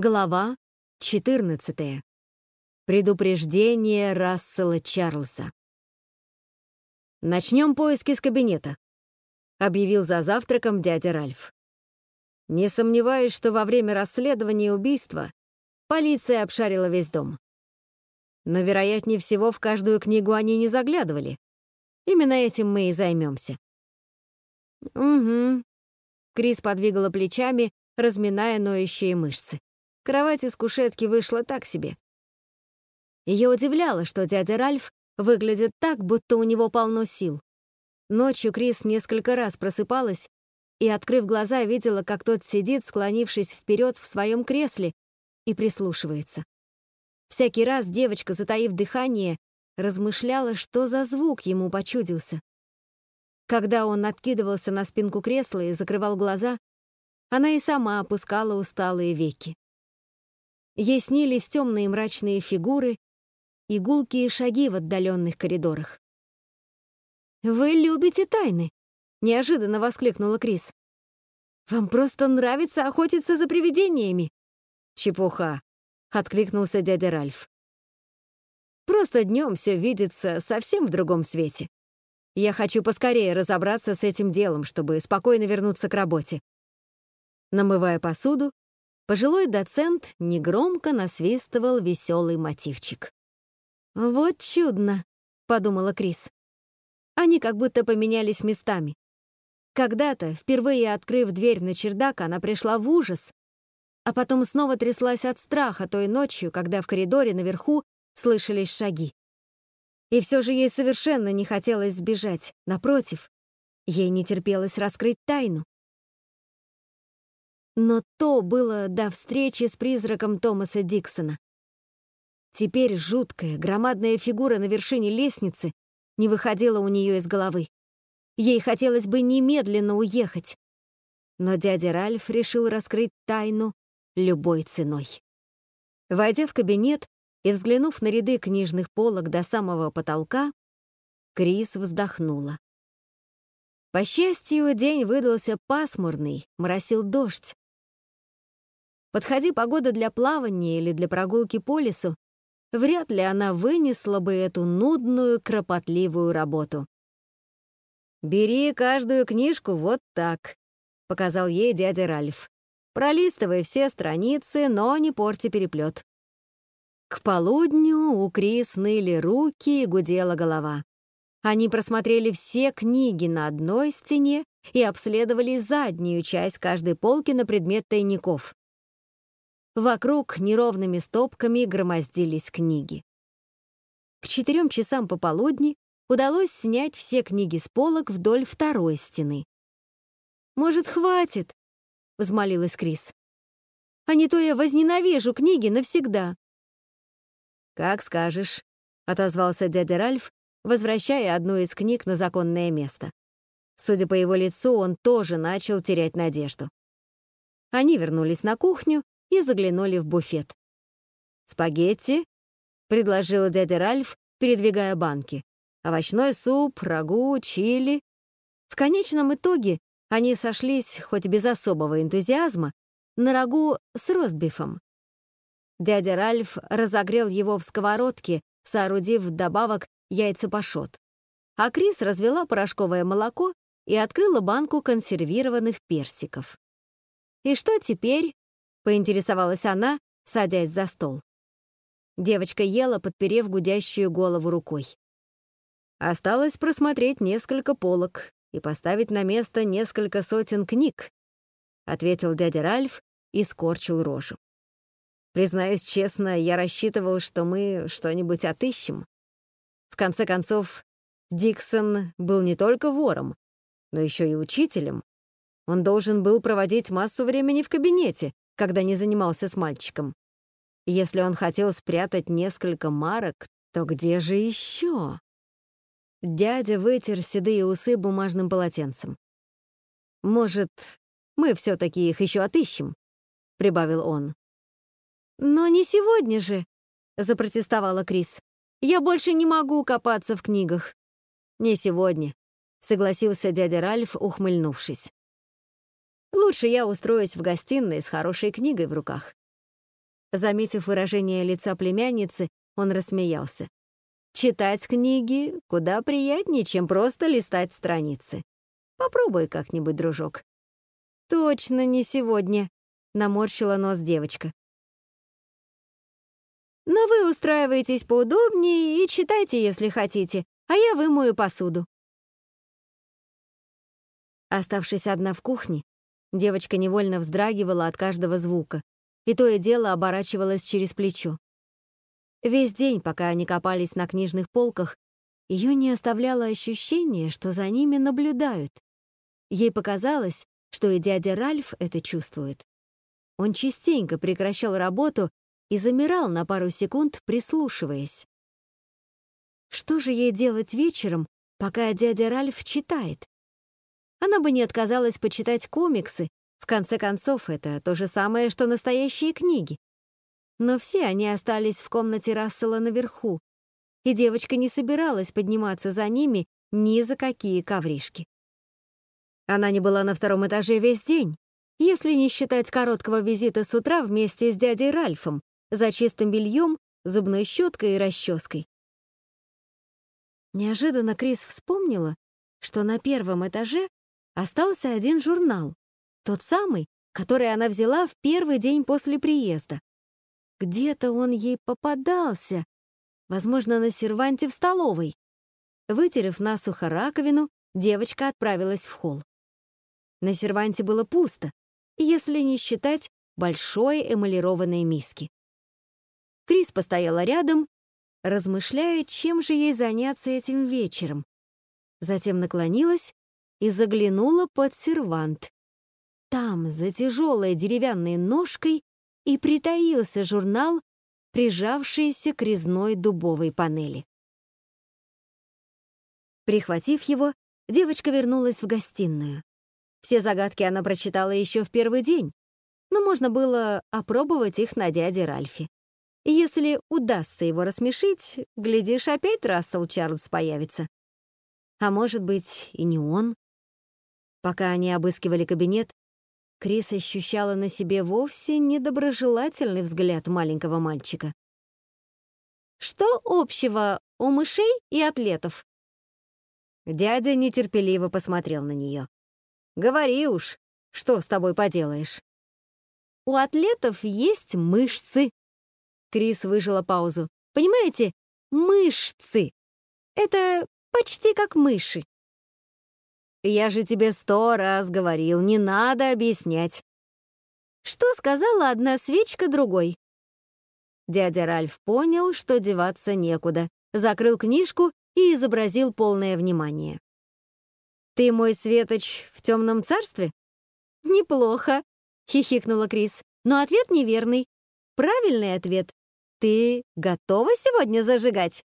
Глава 14. Предупреждение Рассела Чарльза. «Начнем поиски с кабинета», — объявил за завтраком дядя Ральф. «Не сомневаюсь, что во время расследования убийства полиция обшарила весь дом. Но, вероятнее всего, в каждую книгу они не заглядывали. Именно этим мы и займемся». «Угу», — Крис подвигала плечами, разминая ноющие мышцы. Кровать из кушетки вышла так себе. Ее удивляло, что дядя Ральф выглядит так, будто у него полно сил. Ночью Крис несколько раз просыпалась и, открыв глаза, видела, как тот сидит, склонившись вперед в своем кресле, и прислушивается. Всякий раз девочка, затаив дыхание, размышляла, что за звук ему почудился. Когда он откидывался на спинку кресла и закрывал глаза, она и сама опускала усталые веки. Ей снились темные мрачные фигуры и гулкие шаги в отдаленных коридорах. «Вы любите тайны!» — неожиданно воскликнула Крис. «Вам просто нравится охотиться за привидениями!» «Чепуха!» — откликнулся дядя Ральф. «Просто днем все видится совсем в другом свете. Я хочу поскорее разобраться с этим делом, чтобы спокойно вернуться к работе». Намывая посуду, Пожилой доцент негромко насвистывал веселый мотивчик. «Вот чудно», — подумала Крис. Они как будто поменялись местами. Когда-то, впервые открыв дверь на чердак, она пришла в ужас, а потом снова тряслась от страха той ночью, когда в коридоре наверху слышались шаги. И все же ей совершенно не хотелось сбежать. Напротив, ей не терпелось раскрыть тайну. Но то было до встречи с призраком Томаса Диксона. Теперь жуткая, громадная фигура на вершине лестницы не выходила у нее из головы. Ей хотелось бы немедленно уехать. Но дядя Ральф решил раскрыть тайну любой ценой. Войдя в кабинет и взглянув на ряды книжных полок до самого потолка, Крис вздохнула. По счастью, день выдался пасмурный, моросил дождь, Подходи погода для плавания или для прогулки по лесу, вряд ли она вынесла бы эту нудную, кропотливую работу. «Бери каждую книжку вот так», — показал ей дядя Ральф. «Пролистывай все страницы, но не порти переплет». К полудню у Крис ныли руки и гудела голова. Они просмотрели все книги на одной стене и обследовали заднюю часть каждой полки на предмет тайников. Вокруг неровными стопками громоздились книги. К четырем часам пополудни удалось снять все книги с полок вдоль второй стены. «Может, хватит?» — взмолилась Крис. «А не то я возненавижу книги навсегда». «Как скажешь», — отозвался дядя Ральф, возвращая одну из книг на законное место. Судя по его лицу, он тоже начал терять надежду. Они вернулись на кухню и заглянули в буфет. «Спагетти?» — предложил дядя Ральф, передвигая банки. «Овощной суп, рагу, чили». В конечном итоге они сошлись, хоть без особого энтузиазма, на рагу с ростбифом. Дядя Ральф разогрел его в сковородке, соорудив вдобавок яйца-пашот. А Крис развела порошковое молоко и открыла банку консервированных персиков. И что теперь? Поинтересовалась она, садясь за стол. Девочка ела, подперев гудящую голову рукой. Осталось просмотреть несколько полок и поставить на место несколько сотен книг, ответил дядя Ральф и скорчил рожу. Признаюсь честно, я рассчитывал, что мы что-нибудь отыщем. В конце концов, Диксон был не только вором, но еще и учителем. Он должен был проводить массу времени в кабинете, когда не занимался с мальчиком. Если он хотел спрятать несколько марок, то где же еще? Дядя вытер седые усы бумажным полотенцем. «Может, мы все-таки их еще отыщем?» — прибавил он. «Но не сегодня же», — запротестовала Крис. «Я больше не могу копаться в книгах». «Не сегодня», — согласился дядя Ральф, ухмыльнувшись. Лучше я устроюсь в гостиной с хорошей книгой в руках. Заметив выражение лица племянницы, он рассмеялся. «Читать книги куда приятнее, чем просто листать страницы. Попробуй как-нибудь, дружок». «Точно не сегодня», — наморщила нос девочка. «Но вы устраиваетесь поудобнее и читайте, если хотите, а я вымою посуду». Оставшись одна в кухне, девочка невольно вздрагивала от каждого звука, и то и дело оборачивалась через плечо. Весь день, пока они копались на книжных полках, ее не оставляло ощущение, что за ними наблюдают. Ей показалось, что и дядя Ральф это чувствует. Он частенько прекращал работу и замирал на пару секунд, прислушиваясь. Что же ей делать вечером, пока дядя Ральф читает? Она бы не отказалась почитать комиксы в конце концов, это то же самое, что настоящие книги. Но все они остались в комнате Рассела наверху, и девочка не собиралась подниматься за ними ни за какие ковришки. Она не была на втором этаже весь день, если не считать короткого визита с утра вместе с дядей Ральфом за чистым бельем, зубной щеткой и расческой. Неожиданно Крис вспомнила, что на первом этаже остался один журнал, тот самый, который она взяла в первый день после приезда. Где-то он ей попадался, возможно, на серванте в столовой. Вытерев насухо раковину, девочка отправилась в холл. На серванте было пусто, если не считать большой эмалированной миски. Крис постояла рядом, размышляя, чем же ей заняться этим вечером. Затем наклонилась и заглянула под сервант. Там, за тяжелой деревянной ножкой, и притаился журнал, прижавшийся к резной дубовой панели. Прихватив его, девочка вернулась в гостиную. Все загадки она прочитала еще в первый день, но можно было опробовать их на дяде Ральфе. если удастся его рассмешить, глядишь, опять Рассел Чарльз появится. А может быть, и не он. Пока они обыскивали кабинет, Крис ощущала на себе вовсе недоброжелательный взгляд маленького мальчика. «Что общего у мышей и атлетов?» Дядя нетерпеливо посмотрел на нее. «Говори уж, что с тобой поделаешь?» «У атлетов есть мышцы». Крис выжила паузу. «Понимаете, мышцы. Это почти как мыши. Я же тебе сто раз говорил, не надо объяснять. Что сказала одна свечка другой? Дядя Ральф понял, что деваться некуда, закрыл книжку и изобразил полное внимание. «Ты мой светоч в темном царстве?» «Неплохо», — хихикнула Крис, но ответ неверный. Правильный ответ. «Ты готова сегодня зажигать?»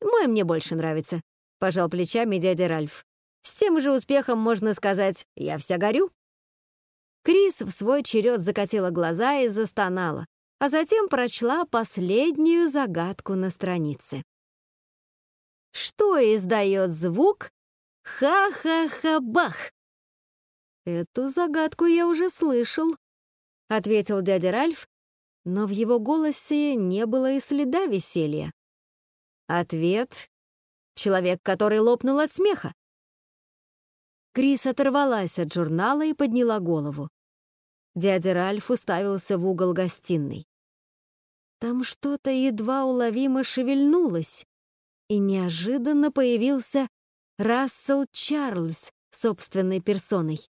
«Мой мне больше нравится», — пожал плечами дядя Ральф. С тем же успехом можно сказать «я вся горю». Крис в свой черед закатила глаза и застонала, а затем прочла последнюю загадку на странице. Что издает звук «ха-ха-ха-бах»? «Эту загадку я уже слышал», — ответил дядя Ральф, но в его голосе не было и следа веселья. Ответ — человек, который лопнул от смеха. Крис оторвалась от журнала и подняла голову. Дядя Ральф уставился в угол гостиной. Там что-то едва уловимо шевельнулось, и неожиданно появился Рассел Чарльз собственной персоной.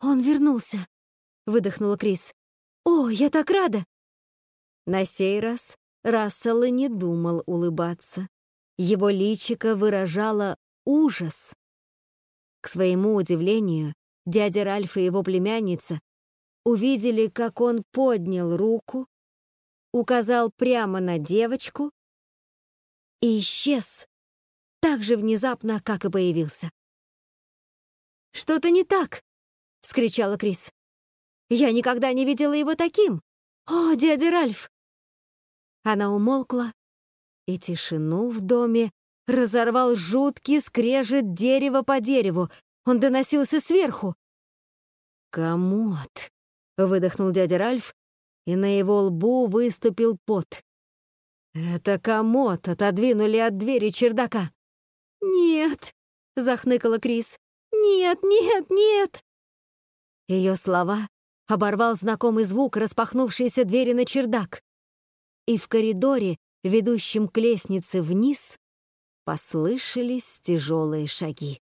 «Он вернулся», — выдохнула Крис. «О, я так рада!» На сей раз Рассел и не думал улыбаться. Его личико выражало ужас. К своему удивлению, дядя Ральф и его племянница увидели, как он поднял руку, указал прямо на девочку и исчез так же внезапно, как и появился. «Что-то не так!» — вскричала Крис. «Я никогда не видела его таким! О, дядя Ральф!» Она умолкла, и тишину в доме разорвал жуткий скрежет дерева по дереву. Он доносился сверху. «Комод!» — выдохнул дядя Ральф и на его лбу выступил пот. «Это комод отодвинули от двери чердака». «Нет!» — захныкала Крис. «Нет, нет, нет!» Ее слова оборвал знакомый звук распахнувшейся двери на чердак. И в коридоре, ведущем к лестнице вниз, послышались тяжелые шаги.